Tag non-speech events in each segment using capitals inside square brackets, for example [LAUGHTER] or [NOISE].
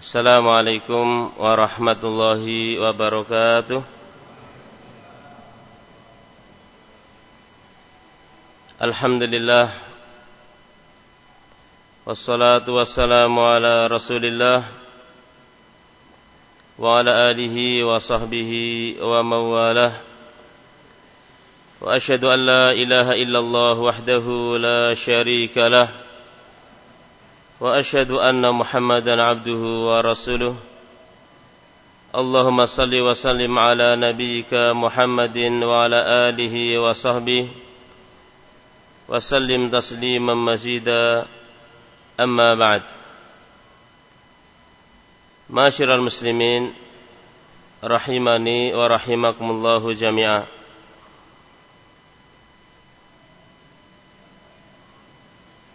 Assalamualaikum warahmatullahi wabarakatuh. Alhamdulillah. Wassalatu wassalamu ala rasulillah. Wa ala alihi wa sahbihi wa mawalah. وأشهد أن لا إله إلا الله وحده لا شريك له وأشهد أن محمدا عبده ورسوله. اللهم صل وسلم على نبيك محمد وعلى آله وصحبه وسلم تسليما مزيدا. أما بعد. معاشر المسلمين رحمني ورحمكم الله جميعا.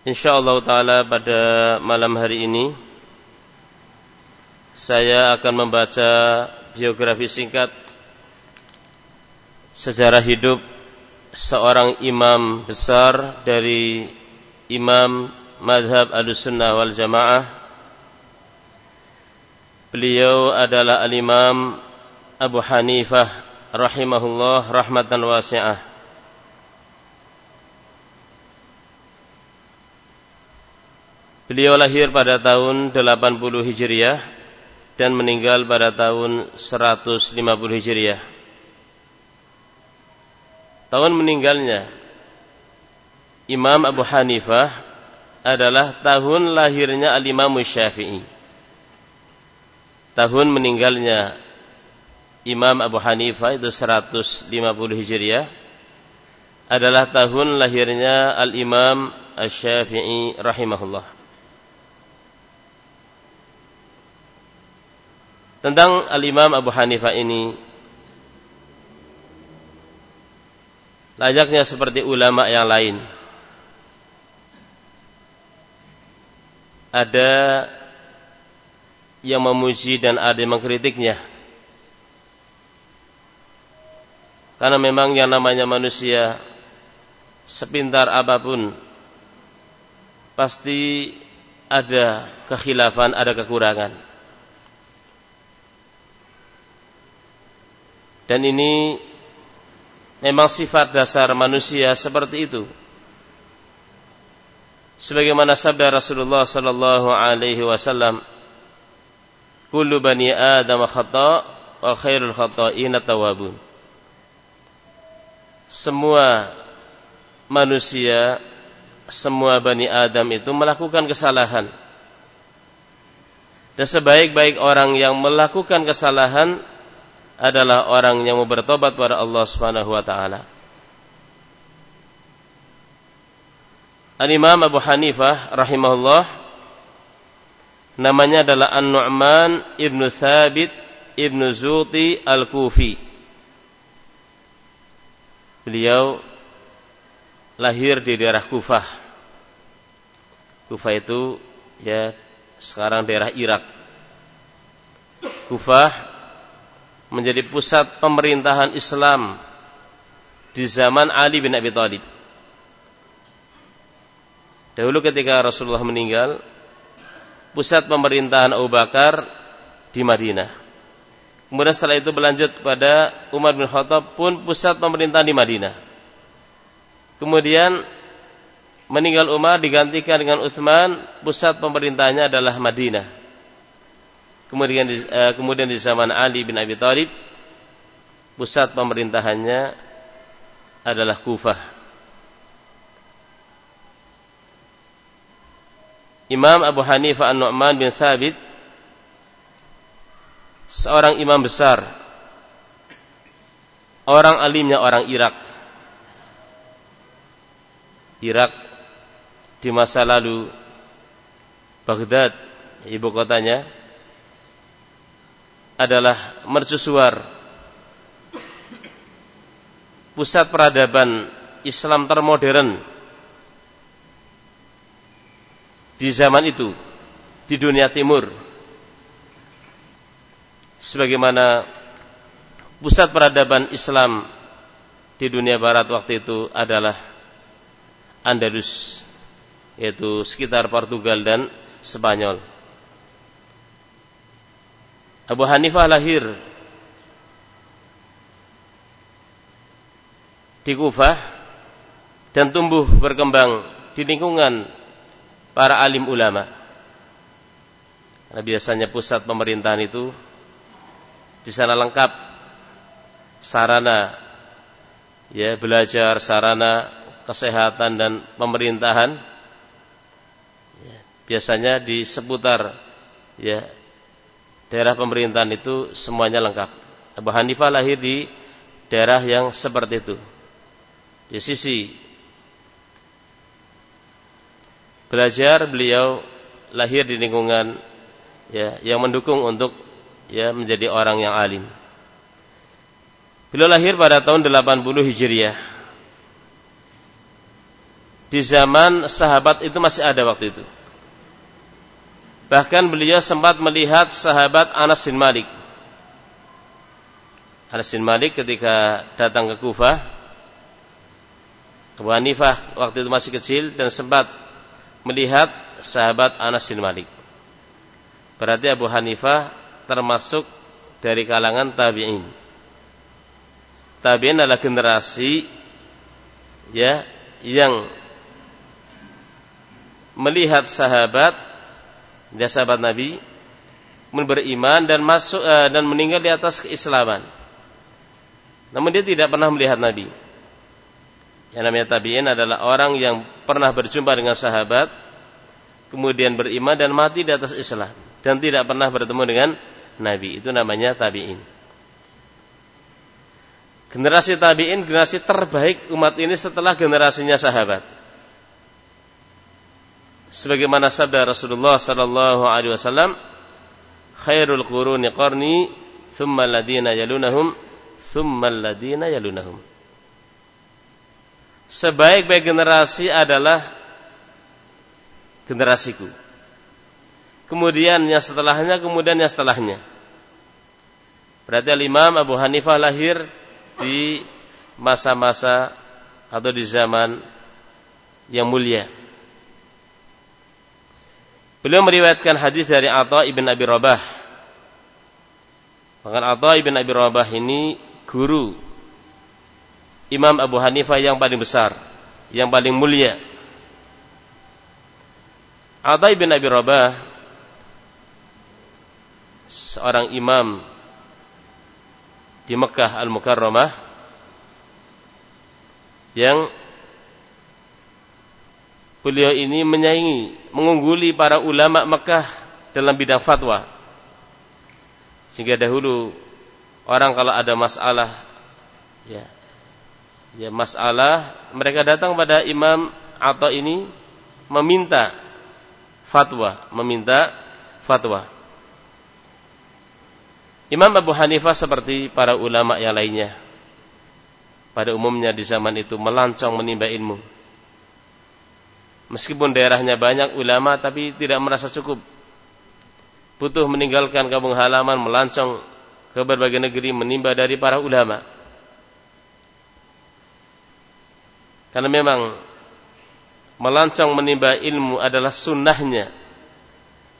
Insyaallah taala pada malam hari ini saya akan membaca biografi singkat sejarah hidup seorang imam besar dari imam madhab al-sunnah wal jamaah. Beliau adalah al-imam Abu Hanifah rahimahullah rahmatan wasi'ah Beliau lahir pada tahun 80 Hijriah dan meninggal pada tahun 150 Hijriah. Tahun meninggalnya Imam Abu Hanifah adalah tahun lahirnya Al-Imam Syafi'i. Tahun meninggalnya Imam Abu Hanifah itu 150 Hijriah adalah tahun lahirnya Al-Imam Asy-Syafi'i rahimahullah. Tentang Al-Imam Abu Hanifah ini. Layaknya seperti ulama yang lain. Ada yang memuji dan ada yang mengkritiknya. Karena memang yang namanya manusia sepintar apa pun pasti ada kekhilafan, ada kekurangan Dan ini memang sifat dasar manusia seperti itu. Sebagaimana sabda Rasulullah sallallahu alaihi wasallam, "Kullu bani Adam khata' wa khairul khata'in tawabun." Semua manusia, semua bani Adam itu melakukan kesalahan. Dan sebaik-baik orang yang melakukan kesalahan adalah orang yang mau bertobat kepada Allah Subhanahu wa taala. Al-Imam Abu Hanifah rahimahullah namanya adalah An-Nu'man Ibnu Thabit Ibnu Zuti Al-Kufi. Beliau lahir di daerah Kufah. Kufah itu ya sekarang daerah Irak. Kufah menjadi pusat pemerintahan Islam di zaman Ali bin Abi Thalib. Dahulu ketika Rasulullah meninggal, pusat pemerintahan Abu Bakar di Madinah. Kemudian setelah itu berlanjut kepada Umar bin Khattab pun pusat pemerintahan di Madinah. Kemudian meninggal Umar digantikan dengan Utsman, pusat pemerintahnya adalah Madinah. Kemudian di, uh, kemudian di zaman Ali bin Abi Thalib pusat pemerintahannya adalah Kufah. Imam Abu Hanifah An-Nu'man bin Thabit seorang imam besar orang alimnya orang Irak Irak di masa lalu Baghdad ibu kotanya adalah mercusuar. Pusat peradaban Islam termodern di zaman itu di dunia timur. Sebagaimana pusat peradaban Islam di dunia barat waktu itu adalah Andalus yaitu sekitar Portugal dan Spanyol Abu Hanifah lahir di Kufah dan tumbuh berkembang di lingkungan para alim ulama. Karena biasanya pusat pemerintahan itu di sana lengkap sarana ya belajar, sarana kesehatan dan pemerintahan. Ya, biasanya di seputar ya daerah pemerintahan itu semuanya lengkap. Abu Hanifah lahir di daerah yang seperti itu. Di sisi belajar beliau lahir di lingkungan ya yang mendukung untuk ya menjadi orang yang alim. Beliau lahir pada tahun 80 Hijriah. Di zaman sahabat itu masih ada waktu itu. Bahkan beliau sempat melihat sahabat Anas bin Malik. Anas bin Malik ketika datang ke Kufah, Abu Hanifah waktu itu masih kecil dan sempat melihat sahabat Anas bin Malik. Berarti Abu Hanifah termasuk dari kalangan tabi'in. Tabi'in adalah generasi ya yang melihat sahabat dia sahabat Nabi beriman dan masuk uh, dan meninggal di atas keislaman. Namun dia tidak pernah melihat Nabi. Yang namanya tabi'in adalah orang yang pernah berjumpa dengan sahabat, kemudian beriman dan mati di atas Islam dan tidak pernah bertemu dengan Nabi. Itu namanya tabi'in. Generasi tabi'in generasi terbaik umat ini setelah generasinya sahabat sebagaimana sabda Rasulullah sallallahu alaihi wasallam khairul quruni qarni thumma alladhina yalunahum thumma alladhina yalunahum. Sebaik-baik generasi adalah generasiku. Kemudian yang setelahnya kemudian yang setelahnya. Berarti Imam Abu Hanifah lahir di masa-masa atau di zaman yang mulia Beliau meriwayatkan hadis dari Atha ibn Abi Rabah. Bahkan Atha ibn Abi Rabah ini guru Imam Abu Hanifah yang paling besar, yang paling mulia. Atha ibn Abi Rabah seorang imam di Mekah Al-Mukarramah yang beliau ini menyaingi, mengungguli para ulama Mekah dalam bidang fatwa. Sehingga dahulu orang kalau ada masalah ya ya masalah mereka datang pada imam atau ini meminta fatwa, meminta fatwa. Imam Abu Hanifah seperti para ulama yang lainnya pada umumnya di zaman itu melancong menimba ilmu Meskipun daerahnya banyak ulama tapi tidak merasa cukup. Butuh meninggalkan kampung halaman melancong ke berbagai negeri menimba dari para ulama. Karena memang melancong menimba ilmu adalah sunnahnya,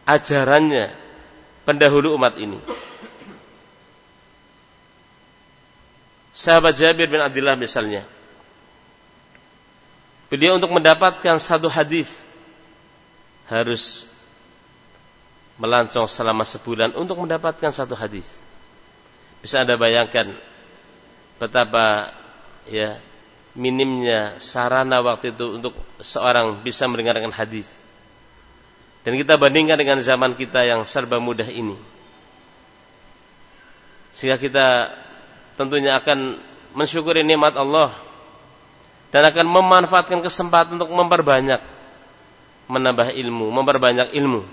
ajarannya pendahulu umat ini. Sahabat Jabir bin Abdullah misalnya, Beliau untuk mendapatkan satu hadis harus melancong selama sebulan untuk mendapatkan satu hadis. Bisa Anda bayangkan betapa ya minimnya sarana waktu itu untuk seorang bisa mendengarkan hadis. Dan kita bandingkan dengan zaman kita yang serba mudah ini. Sehingga kita tentunya akan mensyukuri nikmat Allah dan akan memanfaatkan kesempatan untuk memperbanyak menambah ilmu, memperbanyak ilmu.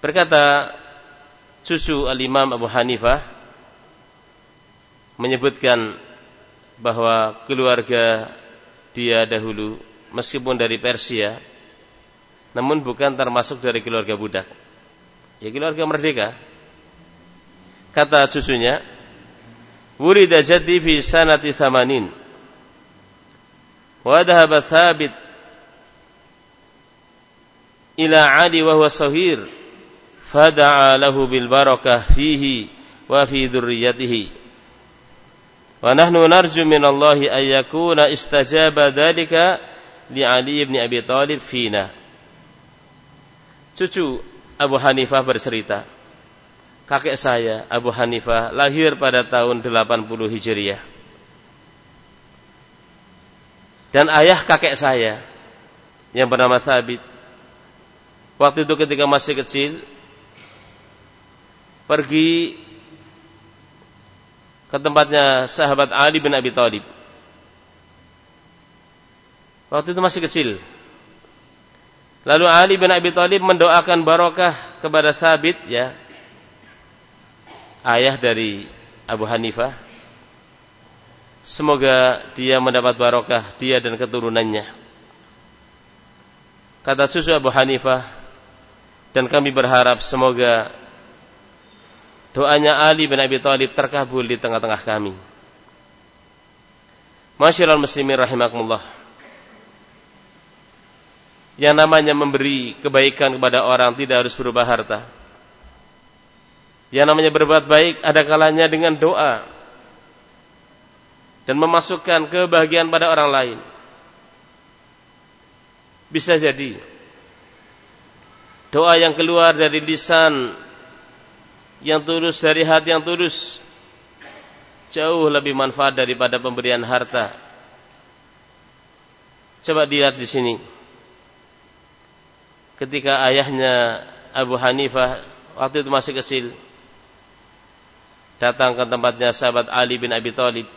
Berkata cucu Al-Imam Abu Hanifah menyebutkan bahwa keluarga dia dahulu meskipun dari Persia namun bukan termasuk dari keluarga budak. Ya keluarga merdeka Kata cucunya, Wurida jaddi fi sanati thamanin. Wa dhahaba thabit ila Ali wa huwa sahir fada'a lahu bil barakah fihi wa fi nahnu narju min Allah ay yakuna istajaba dzalika li Ali bin Abi Thalib fina cucu Abu Hanifah bercerita kakek saya Abu Hanifah lahir pada tahun 80 Hijriah dan ayah kakek saya yang bernama Sabit waktu itu ketika masih kecil pergi ke tempatnya sahabat Ali bin Abi Thalib. Waktu itu masih kecil. Lalu Ali bin Abi Thalib mendoakan barokah kepada Sabit ya. Ayah dari Abu Hanifah. Semoga dia mendapat barokah dia dan keturunannya. Kata susu Abu Hanifah dan kami berharap semoga doanya Ali bin Abi Thalib terkabul di tengah-tengah kami. Masyiral muslimin rahimakumullah. Yang namanya memberi kebaikan kepada orang tidak harus berubah harta. Yang namanya berbuat baik ada kalanya dengan doa dan memasukkan kebahagiaan pada orang lain. Bisa jadi doa yang keluar dari lisan yang tulus dari hati yang tulus jauh lebih manfaat daripada pemberian harta. Coba dilihat di sini. Ketika ayahnya Abu Hanifah waktu itu masih kecil datang ke tempatnya sahabat Ali bin Abi Thalib.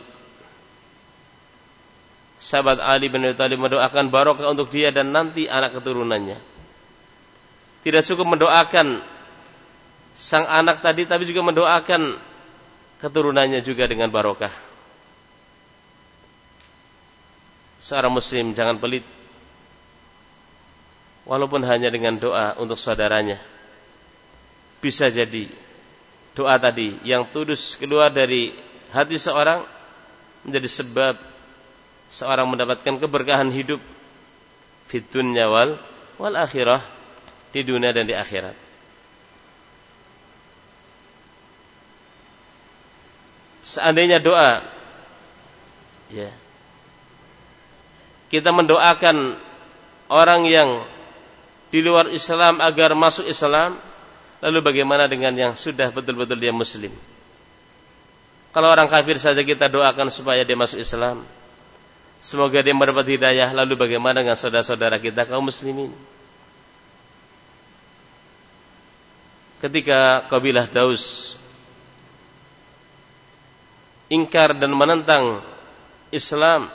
Sahabat Ali bin Abi Thalib mendoakan barokah untuk dia dan nanti anak keturunannya. Tidak cukup mendoakan sang anak tadi tapi juga mendoakan keturunannya juga dengan barokah. Seorang muslim jangan pelit walaupun hanya dengan doa untuk saudaranya. Bisa jadi doa tadi yang tulus keluar dari hati seorang menjadi sebab seorang mendapatkan keberkahan hidup fitunya wal wal akhirah di dunia dan di akhirat. seandainya doa ya kita mendoakan orang yang di luar Islam agar masuk Islam lalu bagaimana dengan yang sudah betul-betul dia muslim? Kalau orang kafir saja kita doakan supaya dia masuk Islam. Semoga dia mendapat hidayah. Lalu bagaimana dengan saudara-saudara kita kaum muslimin? Ketika kabilah Daus ingkar dan menentang Islam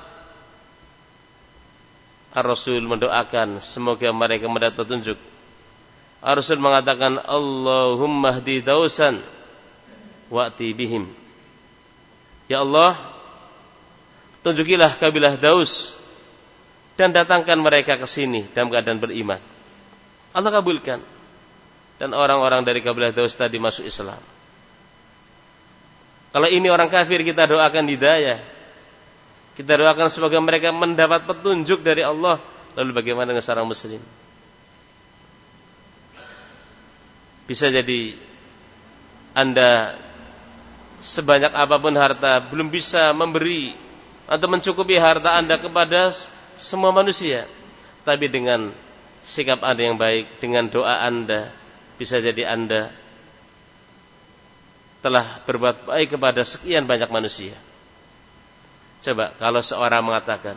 Ar-Rasul mendoakan semoga mereka mendapat petunjuk Ar-Rasul mengatakan Allahumma hdi dausan wa'ti bihim Ya Allah tunjukilah kabilah Daus dan datangkan mereka ke sini dalam keadaan beriman Allah kabulkan dan orang-orang dari kabilah Daus tadi masuk Islam kalau ini orang kafir kita doakan hidayah. Kita doakan semoga mereka mendapat petunjuk dari Allah. Lalu bagaimana dengan seorang muslim? Bisa jadi Anda sebanyak apa pun harta belum bisa memberi atau mencukupi harta Anda kepada semua manusia. Tapi dengan sikap Anda yang baik, dengan doa Anda, bisa jadi Anda telah berbuat baik kepada sekian banyak manusia. Coba kalau seorang mengatakan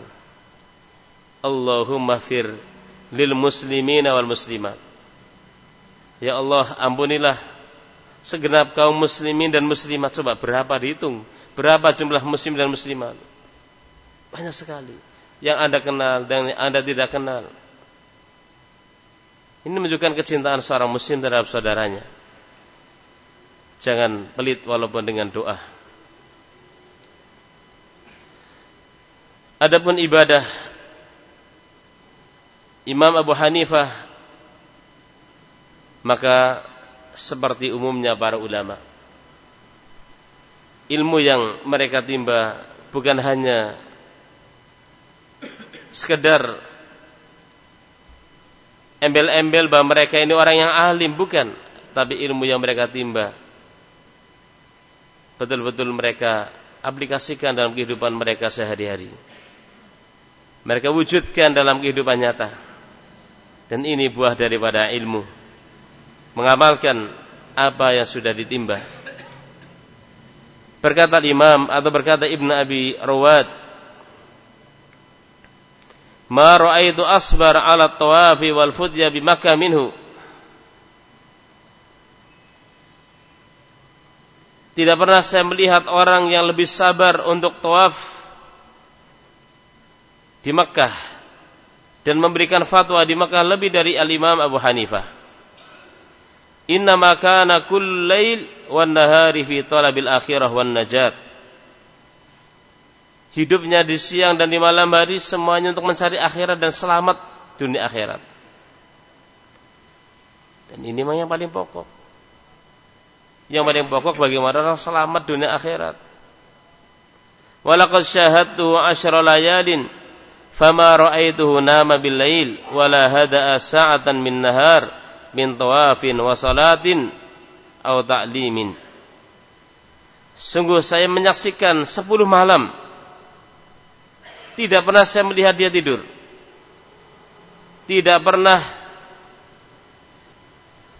Allahumma fir lil muslimina wal muslimat. Ya Allah, ampunilah segenap kaum muslimin dan muslimat. Coba berapa dihitung? Berapa jumlah muslim dan muslimat? Banyak sekali. Yang Anda kenal dan yang Anda tidak kenal. Ini menunjukkan kecintaan seorang muslim terhadap saudaranya. Jangan pelit walaupun dengan doa. Adapun ibadah Imam Abu Hanifah maka seperti umumnya para ulama ilmu yang mereka timba bukan hanya sekedar embel-embel bahwa mereka ini orang yang alim bukan, tapi ilmu yang mereka timba betul-betul mereka aplikasikan dalam kehidupan mereka sehari-hari. Mereka wujudkan dalam kehidupan nyata. Dan ini buah daripada ilmu. Mengamalkan apa yang sudah ditimba. Berkata Imam atau berkata Ibn Abi Rawad, "Ma ra'aitu asbar 'ala tawafi wal fudya bi Makkah minhu." Tidak pernah saya melihat orang yang lebih sabar untuk tawaf di Makkah dan memberikan fatwa di Makkah lebih dari Al-Imam Abu Hanifah. Inna makana kull lail wan nahari fi talabil akhirah wan najat. Hidupnya di siang dan di malam hari semuanya untuk mencari akhirat dan selamat dunia akhirat. Dan ini memang yang paling pokok. Yang paling pokok bagaimana orang selamat dunia akhirat. Walaqad syahadtu asyra layalin fama ra'aituhu nama bil lail wala hada'a sa'atan min nahar min tawafin wa salatin aw ta'limin. Sungguh saya menyaksikan sepuluh malam tidak pernah saya melihat dia tidur. Tidak pernah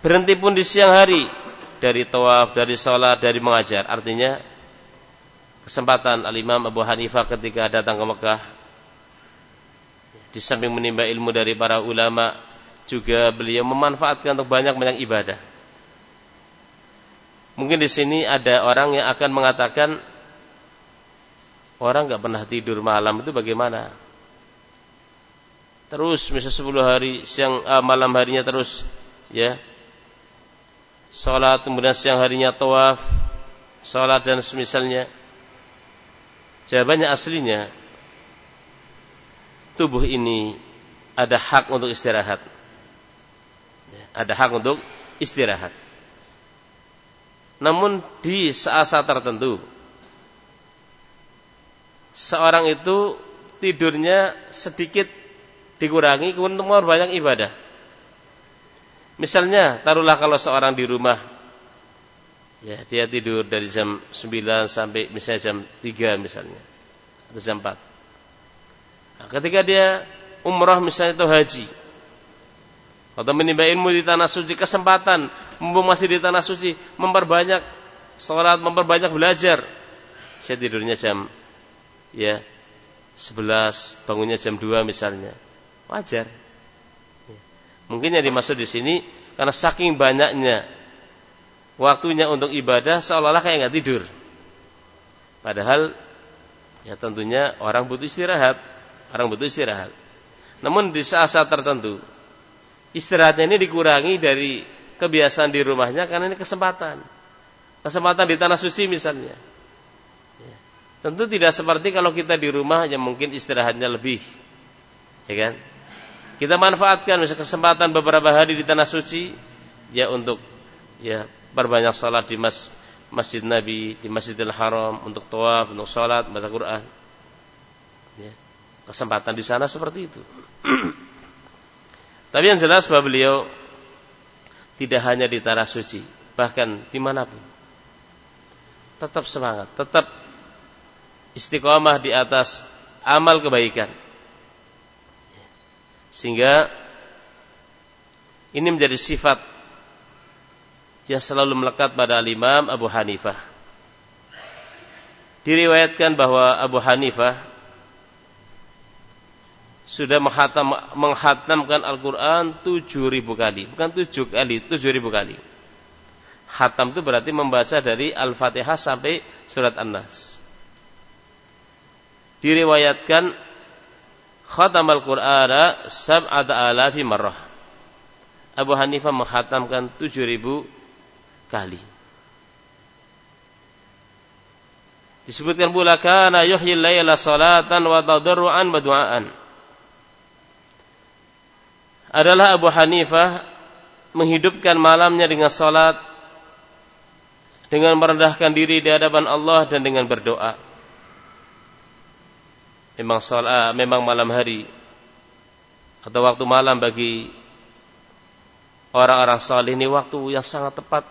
berhenti pun di siang hari dari tawaf, dari sholat, dari mengajar. Artinya kesempatan Al-Imam Abu Hanifah ketika datang ke Mekah di samping menimba ilmu dari para ulama juga beliau memanfaatkan untuk banyak-banyak ibadah. Mungkin di sini ada orang yang akan mengatakan orang nggak pernah tidur malam itu bagaimana? Terus misal 10 hari siang uh, malam harinya terus ya Sholat kemudian siang harinya tawaf Sholat dan semisalnya Jawabannya aslinya Tubuh ini Ada hak untuk istirahat Ada hak untuk istirahat Namun di saat-saat tertentu Seorang itu Tidurnya sedikit Dikurangi kemudian banyak ibadah Misalnya, taruhlah kalau seorang di rumah ya dia tidur dari jam 9 sampai misalnya jam 3 misalnya atau jam 4. Nah, ketika dia umrah misalnya itu haji atau menimba ilmu di tanah suci kesempatan mumpung masih di tanah suci memperbanyak sholat memperbanyak belajar saya tidurnya jam ya 11 bangunnya jam 2 misalnya wajar Mungkin yang dimaksud di sini karena saking banyaknya waktunya untuk ibadah seolah-olah kayak nggak tidur. Padahal ya tentunya orang butuh istirahat, orang butuh istirahat. Namun di saat-saat tertentu istirahatnya ini dikurangi dari kebiasaan di rumahnya karena ini kesempatan. Kesempatan di tanah suci misalnya. Ya. Tentu tidak seperti kalau kita di rumah yang mungkin istirahatnya lebih. Ya kan? Kita manfaatkan kesempatan beberapa hari di tanah suci ya untuk ya perbanyak salat di mas, Masjid Nabi, di Masjidil Haram untuk tawaf, untuk salat, baca Quran. Ya. Kesempatan di sana seperti itu. [CLEARS THROAT] Tapi yang jelas bahwa beliau tidak hanya di tanah suci, bahkan di mana pun. Tetap semangat, tetap istiqomah di atas amal kebaikan sehingga ini menjadi sifat yang selalu melekat pada Imam Abu Hanifah. Diriwayatkan bahwa Abu Hanifah sudah menghatam, menghatamkan Al-Quran tujuh ribu kali. Bukan tujuh kali, tujuh ribu kali. Hatam itu berarti membaca dari Al-Fatihah sampai surat An-Nas. Diriwayatkan khatamal Qur'ana sab'ata alafi marrah. Abu Hanifah menghatamkan 7000 kali. Disebutkan pula kana yuhyil laila salatan wa tadarruan wa du'aan. Adalah Abu Hanifah menghidupkan malamnya dengan salat dengan merendahkan diri di hadapan Allah dan dengan berdoa. Memang salat memang malam hari atau waktu malam bagi orang-orang saleh ini waktu yang sangat tepat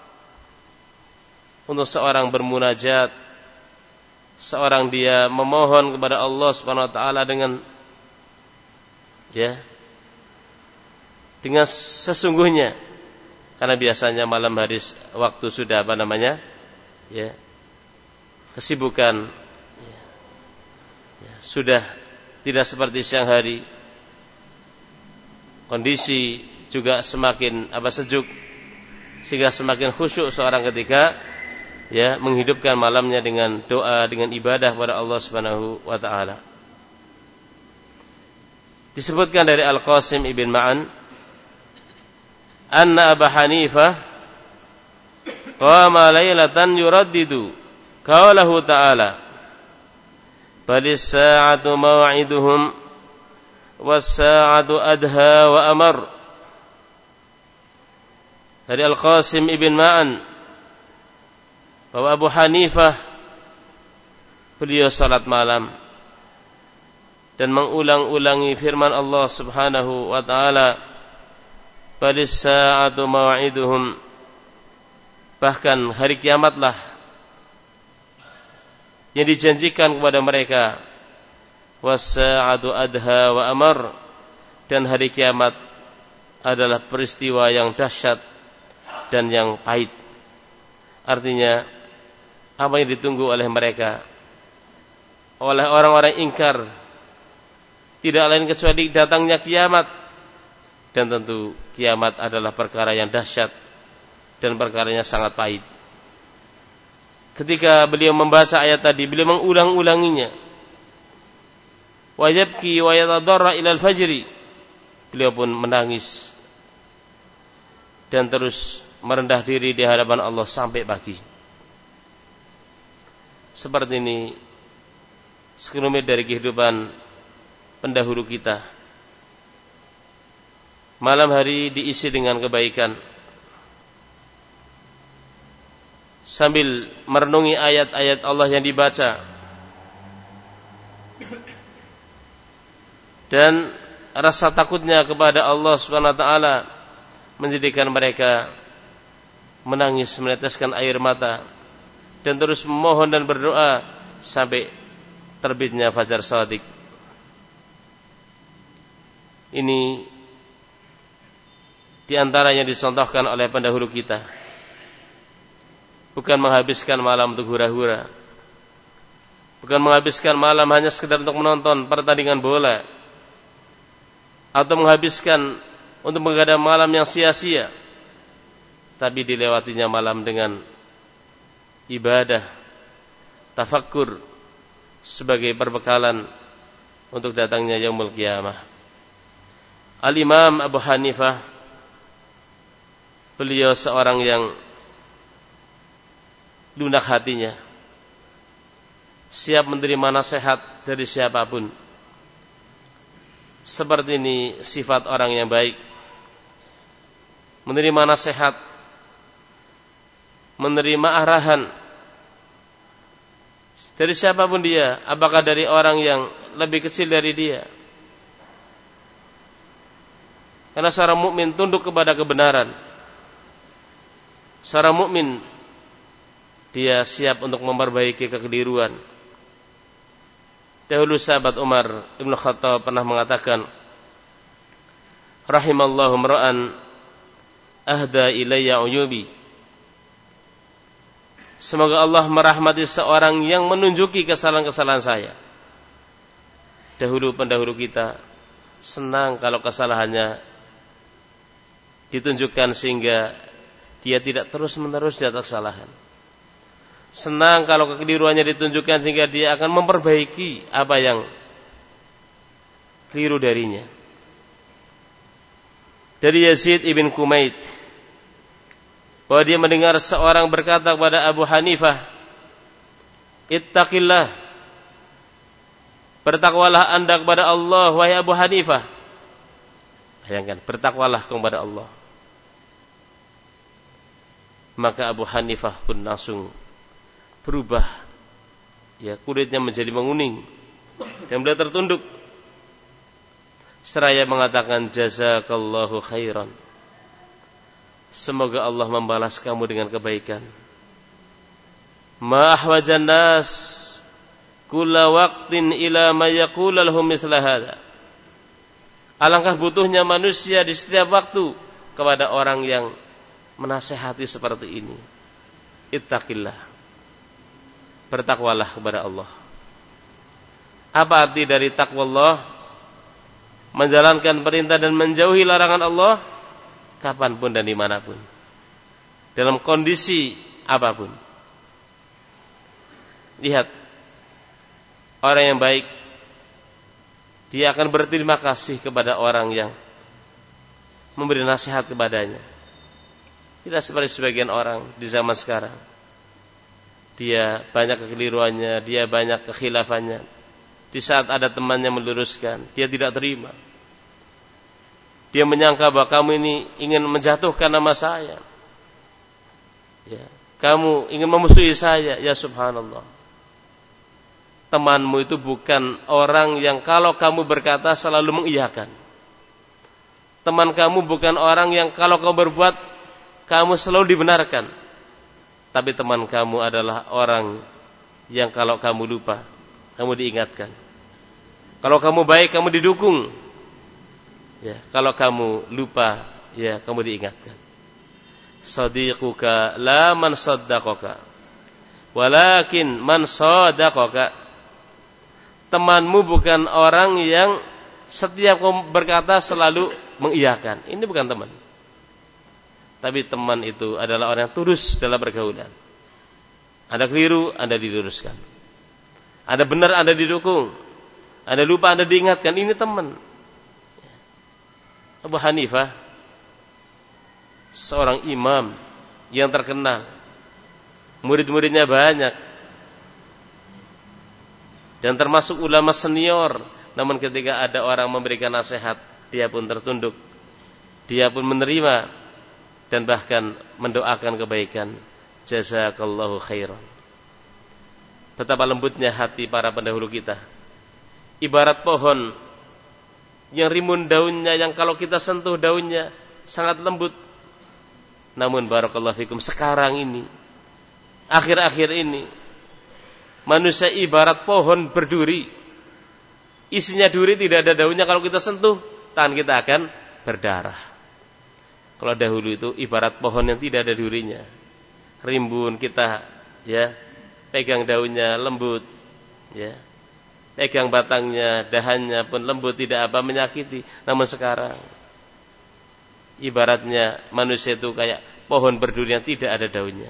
untuk seorang bermunajat, seorang dia memohon kepada Allah Subhanahu wa taala dengan ya dengan sesungguhnya. Karena biasanya malam hari waktu sudah apa namanya? Ya. Kesibukan. Ya, ya, sudah tidak seperti siang hari. Kondisi juga semakin apa sejuk. Sehingga semakin khusyuk seorang ketika ya menghidupkan malamnya dengan doa dengan ibadah kepada Allah Subhanahu wa taala. Disebutkan dari Al-Qasim ibn Ma'an anna Abu Hanifah qama lailatan yuraddidu. Qawlahu ta'ala bal as-sa'atu maw'iduhum was-sa'atu adha wa amar. Dari Al-Qasim ibn Ma'an bahwa Abu Hanifah beliau salat malam dan mengulang-ulangi firman Allah Subhanahu wa taala Badis sa'atu maw'iduhum. Bahkan hari kiamatlah yang dijanjikan kepada mereka. Wasa'atu adha wa amar. Dan hari kiamat adalah peristiwa yang dahsyat dan yang pahit. Artinya apa yang ditunggu oleh mereka? Oleh orang-orang ingkar. Tidak lain kecuali datangnya kiamat dan tentu kiamat adalah perkara yang dahsyat dan perkaranya sangat pahit. Ketika beliau membaca ayat tadi beliau mengulang-ulanginya. Wajabki wa ilal fajri beliau pun menangis dan terus merendah diri di hadapan Allah sampai pagi. Seperti ini sekelumit dari kehidupan pendahulu kita. Malam hari diisi dengan kebaikan. Sambil merenungi ayat-ayat Allah yang dibaca. Dan rasa takutnya kepada Allah taala menjadikan mereka menangis meneteskan air mata dan terus memohon dan berdoa sampai terbitnya fajar shadiq. Ini di antaranya disontohkan oleh pendahulu kita. Bukan menghabiskan malam untuk hura-hura. Bukan menghabiskan malam hanya sekedar untuk menonton pertandingan bola. Atau menghabiskan untuk menggadang malam yang sia-sia. Tapi dilewatinya malam dengan ibadah, tafakkur sebagai perbekalan untuk datangnya yaumul kiamah. Al-Imam Abu Hanifah beliau seorang yang lunak hatinya. Siap menerima nasihat dari siapa pun. Seperti ini sifat orang yang baik. Menerima nasihat menerima arahan dari siapa pun dia, apakah dari orang yang lebih kecil dari dia. Karena seorang mukmin tunduk kepada kebenaran. Seorang mukmin dia siap untuk memperbaiki kekeliruan. Dahulu sahabat Umar Ibn Khattab pernah mengatakan, Rahimallahu mra'an ahda ilayya uyubi Semoga Allah merahmati seorang yang menunjuki kesalahan-kesalahan saya. Dahulu pendahulu kita senang kalau kesalahannya ditunjukkan sehingga dia tidak terus-menerus di atas kesalahan. Senang kalau kekeliruannya ditunjukkan sehingga dia akan memperbaiki apa yang keliru darinya. Dari Yazid ibn Kumait bahwa dia mendengar seorang berkata kepada Abu Hanifah, "Ittaqillah." Bertakwalah Anda kepada Allah wahai Abu Hanifah. Bayangkan, bertakwalah kepada Allah. Maka Abu Hanifah pun langsung berubah. Ya, kulitnya menjadi menguning dan beliau tertunduk. Seraya mengatakan jazakallahu khairan Semoga Allah membalas kamu dengan kebaikan. Ma ahwajan nas kulla waqtin ila ma yaqulu lahum. Alangkah butuhnya manusia di setiap waktu kepada orang yang menasehati seperti ini. Ittaqillah. Bertakwalah kepada Allah. Apa arti dari takwa Allah? Menjalankan perintah dan menjauhi larangan Allah kapan pun dan di mana pun. Dalam kondisi apa pun. Lihat, orang yang baik, dia akan berterima kasih kepada orang yang memberi nasihat kepadanya. Tidak seperti sebagian orang di zaman sekarang. Dia banyak kekeliruannya, dia banyak kekhilafannya. Di saat ada temannya meluruskan, dia tidak terima. Dia menyangka bahwa kamu ini ingin menjatuhkan nama saya. Ya, kamu ingin memusuhi saya, ya subhanallah. Temanmu itu bukan orang yang kalau kamu berkata selalu mengiyakan. Teman kamu bukan orang yang kalau kamu berbuat kamu selalu dibenarkan. Tapi teman kamu adalah orang yang kalau kamu lupa, kamu diingatkan. Kalau kamu baik, kamu didukung. Ya, kalau kamu lupa, ya kamu diingatkan. Sadiquka la man saddaqaka. Walakin man sadaqaka. Temanmu bukan orang yang setiap berkata selalu mengiyakan. Ini bukan teman. Tapi teman itu adalah orang yang tulus dalam pergaulan. Ada keliru, Anda diluruskan. Ada benar, Anda didukung. Ada lupa, Anda diingatkan. Ini teman. Abu Hanifah seorang imam yang terkenal. Murid-muridnya banyak. Dan termasuk ulama senior. Namun ketika ada orang memberikan nasihat, dia pun tertunduk. Dia pun menerima dan bahkan mendoakan kebaikan. Jazakallahu khairan. Betapa lembutnya hati para pendahulu kita. Ibarat pohon yang rimun daunnya yang kalau kita sentuh daunnya sangat lembut. Namun barakallahu fikum sekarang ini akhir-akhir ini manusia ibarat pohon berduri. Isinya duri tidak ada daunnya kalau kita sentuh tangan kita akan berdarah. Kalau dahulu itu ibarat pohon yang tidak ada durinya. Rimbun kita ya pegang daunnya lembut ya pegang batangnya, dahannya pun lembut tidak apa menyakiti. Namun sekarang ibaratnya manusia itu kayak pohon berduri yang tidak ada daunnya.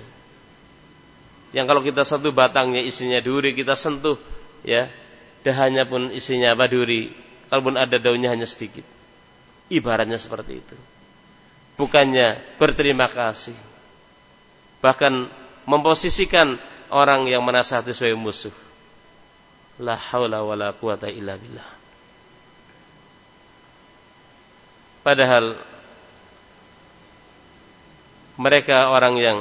Yang kalau kita sentuh batangnya isinya duri, kita sentuh ya dahannya pun isinya apa duri. Kalaupun ada daunnya hanya sedikit. Ibaratnya seperti itu. Bukannya berterima kasih. Bahkan memposisikan orang yang menasihati sebagai musuh. La haula wala quwata illa billah. Padahal mereka orang yang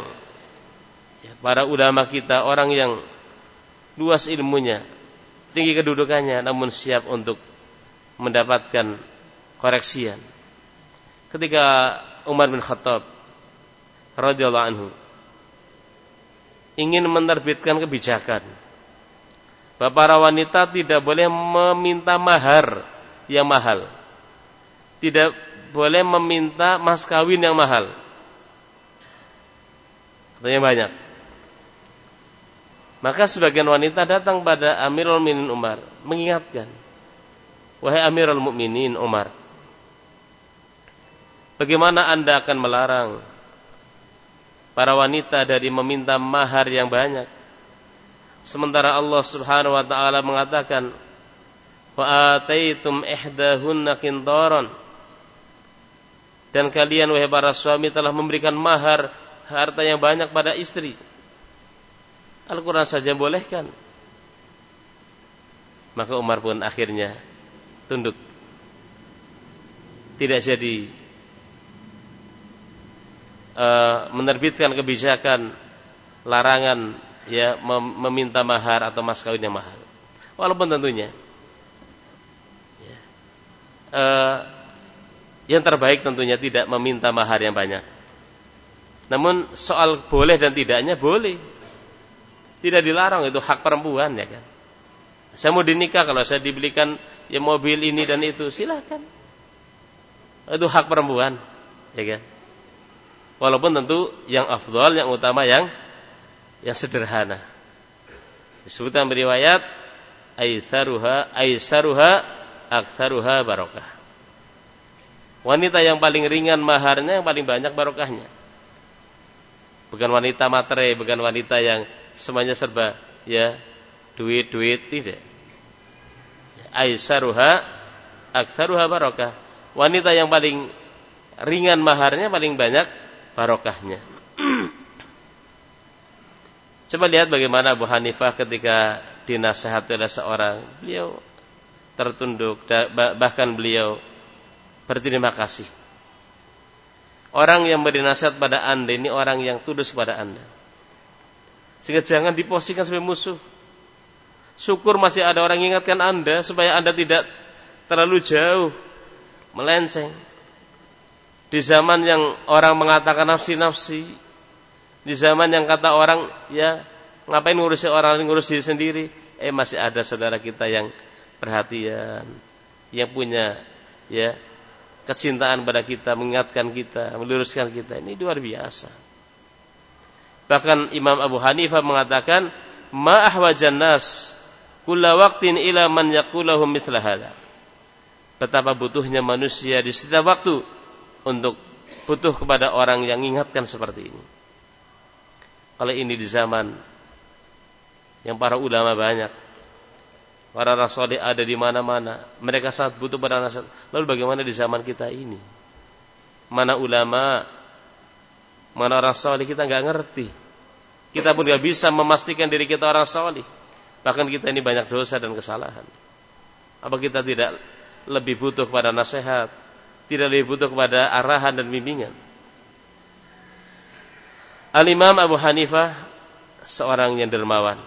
ya, para ulama kita orang yang luas ilmunya, tinggi kedudukannya namun siap untuk mendapatkan koreksian. Ketika Umar bin Khattab radhiyallahu anhu ingin menerbitkan kebijakan bahwa para wanita tidak boleh meminta mahar yang mahal. Tidak boleh meminta mas kawin yang mahal. Katanya banyak. Maka sebagian wanita datang pada Amirul Mukminin Umar mengingatkan, "Wahai Amirul Mukminin Umar, bagaimana Anda akan melarang para wanita dari meminta mahar yang banyak?" Sementara Allah Subhanahu wa taala mengatakan, "Wa ataitum ihdahunna qintaran." Dan kalian wahai para suami telah memberikan mahar harta yang banyak pada istri. Al-Quran saja bolehkan. Maka Umar pun akhirnya tunduk. Tidak jadi uh, menerbitkan kebijakan larangan ya meminta mahar atau mas kawin yang mahal. Walaupun tentunya ya, uh, yang terbaik tentunya tidak meminta mahar yang banyak. Namun soal boleh dan tidaknya boleh. Tidak dilarang itu hak perempuan ya kan. Saya mau dinikah kalau saya dibelikan ya mobil ini dan itu silahkan. Itu hak perempuan ya kan. Walaupun tentu yang afdal, yang utama yang yang sederhana. Disebutkan beriwayat aisaruha aisaruha aktsaruha barokah. Wanita yang paling ringan maharnya yang paling banyak barokahnya. Bukan wanita materai, bukan wanita yang semuanya serba ya duit-duit tidak. Aisaruha aktsaruha barokah. Wanita yang paling ringan maharnya paling banyak barokahnya. [CLEARS THROAT] Coba lihat bagaimana Abu Hanifah ketika dinasehati oleh seorang, beliau tertunduk, bahkan beliau berterima kasih. Orang yang beri nasihat pada anda ini orang yang tulus pada anda. Sehingga jangan diposisikan sebagai musuh. Syukur masih ada orang yang ingatkan anda supaya anda tidak terlalu jauh melenceng. Di zaman yang orang mengatakan nafsi-nafsi, di zaman yang kata orang, ya ngapain ngurusin orang lain ngurus diri sendiri? Eh masih ada saudara kita yang perhatian, yang punya ya kecintaan pada kita, mengingatkan kita, meluruskan kita. Ini luar biasa. Bahkan Imam Abu Hanifah mengatakan, "Ma ahwajan nas kulla waqtin ila man yaqulahum misla Betapa butuhnya manusia di setiap waktu untuk butuh kepada orang yang mengingatkan seperti ini. Kalau ini di zaman yang para ulama banyak, para rasul ada di mana-mana, mereka sangat butuh pada nasihat. Lalu bagaimana di zaman kita ini? Mana ulama, mana orang soleh kita nggak ngerti. Kita pun nggak bisa memastikan diri kita orang soleh. Bahkan kita ini banyak dosa dan kesalahan. Apa kita tidak lebih butuh kepada nasihat? Tidak lebih butuh kepada arahan dan bimbingan? Al-Imam Abu Hanifah seorang yang dermawan.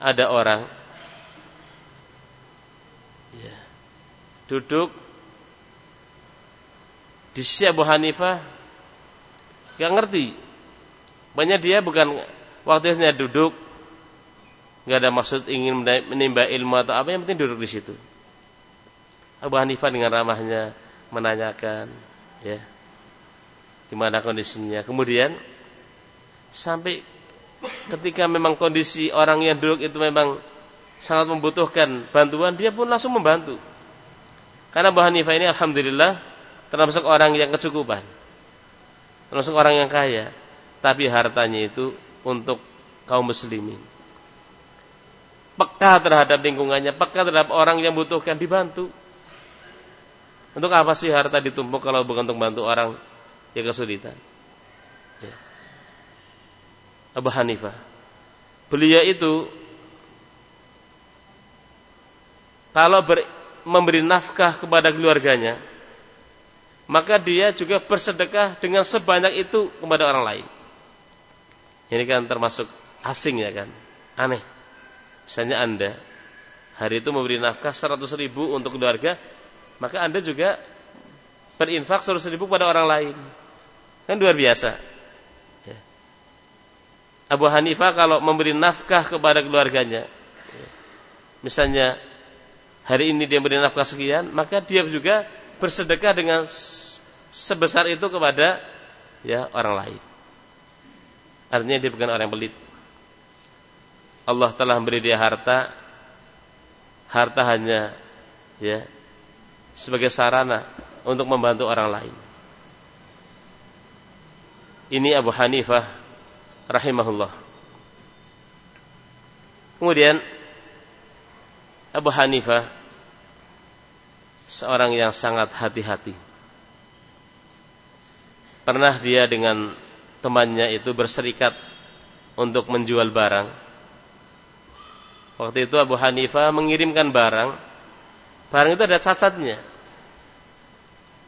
Ada orang ya, duduk di sisi Abu Hanifah gak ngerti. Banyak dia bukan waktunya duduk nggak ada maksud ingin menimba ilmu atau apa yang penting duduk di situ. Abu Hanifah dengan ramahnya menanyakan, ya, gimana kondisinya. Kemudian sampai ketika memang kondisi orang yang duduk itu memang sangat membutuhkan bantuan, dia pun langsung membantu. Karena Abu Hanifah ini alhamdulillah termasuk orang yang kecukupan. Termasuk orang yang kaya, tapi hartanya itu untuk kaum muslimin. Peka terhadap lingkungannya, peka terhadap orang yang butuhkan dibantu. Untuk apa sih harta ditumpuk kalau bukan untuk bantu orang ya kesulitan. Ya. Abu Hanifah. Beliau itu kalau ber, memberi nafkah kepada keluarganya, maka dia juga bersedekah dengan sebanyak itu kepada orang lain. Ini kan termasuk asing ya kan, aneh. Misalnya anda hari itu memberi nafkah 100 ribu untuk keluarga, maka anda juga berinfak 100 ribu kepada orang lain. Kan luar biasa. Ya. Abu Hanifah kalau memberi nafkah kepada keluarganya, ya. misalnya hari ini dia memberi nafkah sekian, maka dia juga bersedekah dengan sebesar itu kepada ya orang lain. Artinya dia bukan orang yang pelit. Allah telah memberi dia harta, harta hanya ya sebagai sarana untuk membantu orang lain. Ini Abu Hanifah rahimahullah. Kemudian Abu Hanifah seorang yang sangat hati-hati. Pernah dia dengan temannya itu berserikat untuk menjual barang. Waktu itu Abu Hanifah mengirimkan barang. Barang itu ada cacatnya.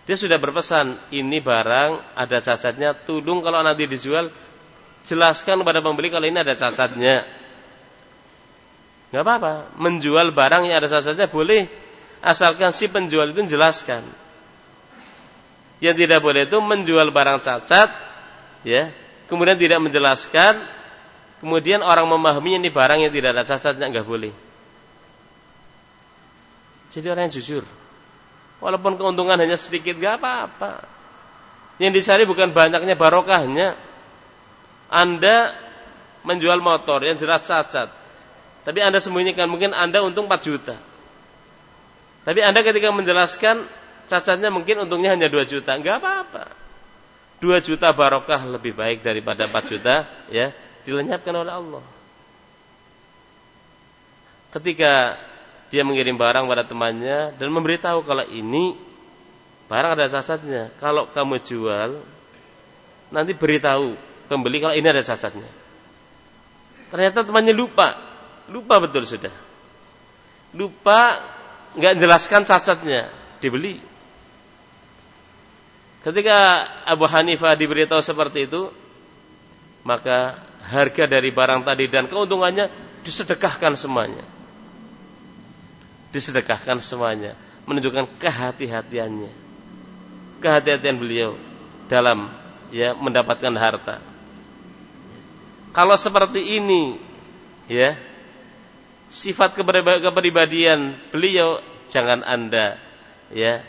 Dia sudah berpesan, ini barang ada cacatnya, tolong kalau nanti dijual, jelaskan kepada pembeli kalau ini ada cacatnya. Gak apa-apa, menjual barang yang ada cacatnya boleh, asalkan si penjual itu jelaskan. Yang tidak boleh itu menjual barang cacat, ya, kemudian tidak menjelaskan, kemudian orang memahaminya ini barang yang tidak ada cacatnya nggak boleh. Jadi orang yang jujur. Walaupun keuntungan hanya sedikit gak apa-apa. Yang dicari bukan banyaknya barokahnya. Anda menjual motor yang jelas cacat. Tapi Anda sembunyikan mungkin Anda untung 4 juta. Tapi Anda ketika menjelaskan cacatnya mungkin untungnya hanya 2 juta. Enggak apa-apa. 2 juta barokah lebih baik daripada 4 juta ya dilenyapkan oleh Allah. Ketika dia mengirim barang pada temannya dan memberitahu kalau ini barang ada cacatnya. Kalau kamu jual, nanti beritahu pembeli kalau ini ada cacatnya. Ternyata temannya lupa, lupa betul sudah. Lupa nggak jelaskan cacatnya, dibeli. Ketika Abu Hanifah diberitahu seperti itu, maka harga dari barang tadi dan keuntungannya disedekahkan semuanya disedekahkan semuanya, menunjukkan kehati-hatiannya. Kehati-hatian beliau dalam ya mendapatkan harta. Kalau seperti ini ya sifat kepribadian beliau jangan Anda ya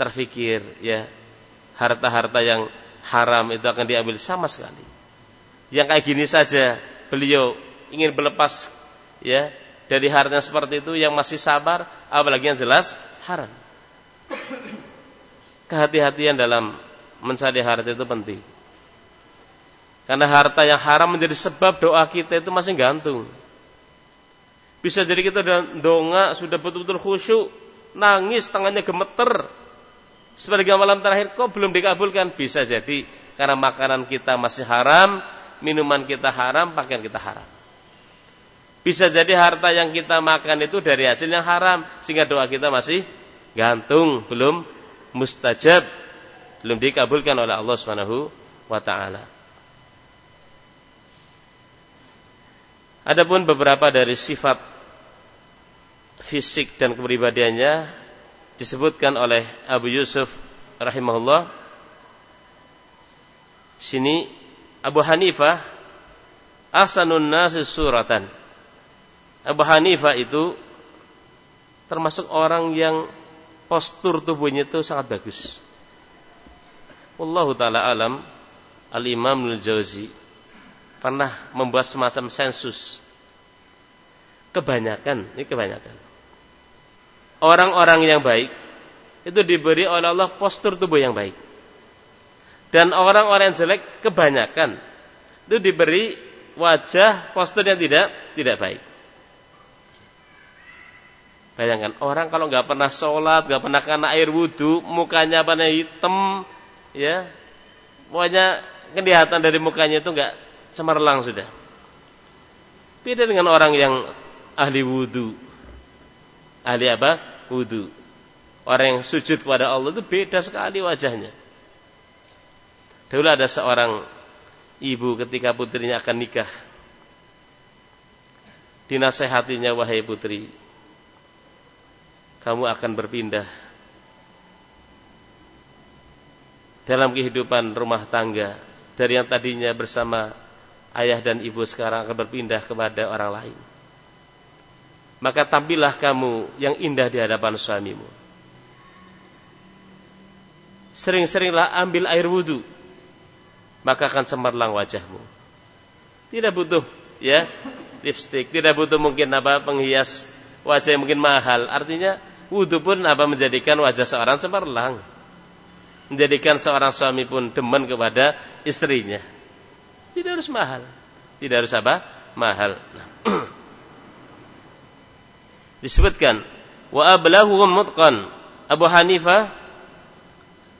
terfikir ya harta-harta yang haram itu akan diambil sama sekali. Yang kayak gini saja beliau ingin berlepas ya dari harta seperti itu yang masih sabar, apalagi yang jelas haram. Kehati-hatian dalam mencari harta itu penting. Karena harta yang haram menjadi sebab doa kita itu masih gantung. Bisa jadi kita donga sudah betul-betul khusyuk, nangis, tangannya gemeter. Sebagai malam terakhir kok belum dikabulkan? Bisa jadi karena makanan kita masih haram, minuman kita haram, pakaian kita haram. Bisa jadi harta yang kita makan itu dari hasil yang haram sehingga doa kita masih gantung, belum mustajab, belum dikabulkan oleh Allah Subhanahu wa taala. Adapun beberapa dari sifat fisik dan kepribadiannya disebutkan oleh Abu Yusuf rahimahullah. Sini Abu Hanifah ahsanun nasi suratan Abu Hanifah itu termasuk orang yang postur tubuhnya itu sangat bagus. Wallahu taala alam Al-Imam Al-Jauzi pernah membuat semacam sensus. Kebanyakan, ini kebanyakan. Orang-orang yang baik itu diberi oleh Allah postur tubuh yang baik. Dan orang-orang yang jelek kebanyakan itu diberi wajah postur yang tidak tidak baik. Bayangkan orang kalau nggak pernah sholat, nggak pernah kena air wudhu, mukanya apa hitam, ya, pokoknya kelihatan dari mukanya itu nggak cemerlang sudah. Beda dengan orang yang ahli wudhu, ahli apa? Wudhu. Orang yang sujud kepada Allah itu beda sekali wajahnya. Dahulu ada seorang ibu ketika putrinya akan nikah. Dinasehatinya wahai putri, kamu akan berpindah dalam kehidupan rumah tangga dari yang tadinya bersama ayah dan ibu sekarang akan berpindah kepada orang lain. Maka tampillah kamu yang indah di hadapan suamimu. Sering-seringlah ambil air wudhu, maka akan cemerlang wajahmu. Tidak butuh ya lipstick, tidak butuh mungkin apa penghias wajah yang mungkin mahal. Artinya Wudhu pun apa menjadikan wajah seorang cemerlang. Menjadikan seorang suami pun demen kepada istrinya. Tidak harus mahal. Tidak harus apa? Mahal. [CLEARS THROAT] Disebutkan wa ablahu mutqan. Abu Hanifah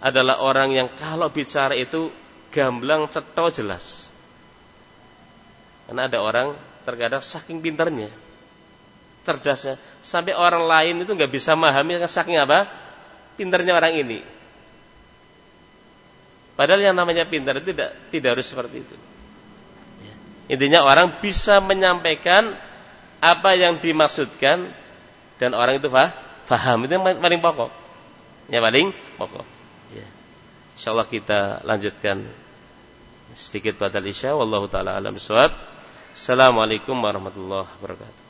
adalah orang yang kalau bicara itu gamblang ceto jelas. Karena ada orang terkadang saking pintarnya cerdasnya sampai orang lain itu nggak bisa memahami saking apa pinternya orang ini padahal yang namanya pintar itu tidak tidak harus seperti itu ya. intinya orang bisa menyampaikan apa yang dimaksudkan dan orang itu fah, faham itu yang paling pokok yang paling pokok ya. Insyaallah kita lanjutkan sedikit pada isya wallahu taala alam bisawab. Assalamualaikum warahmatullahi wabarakatuh.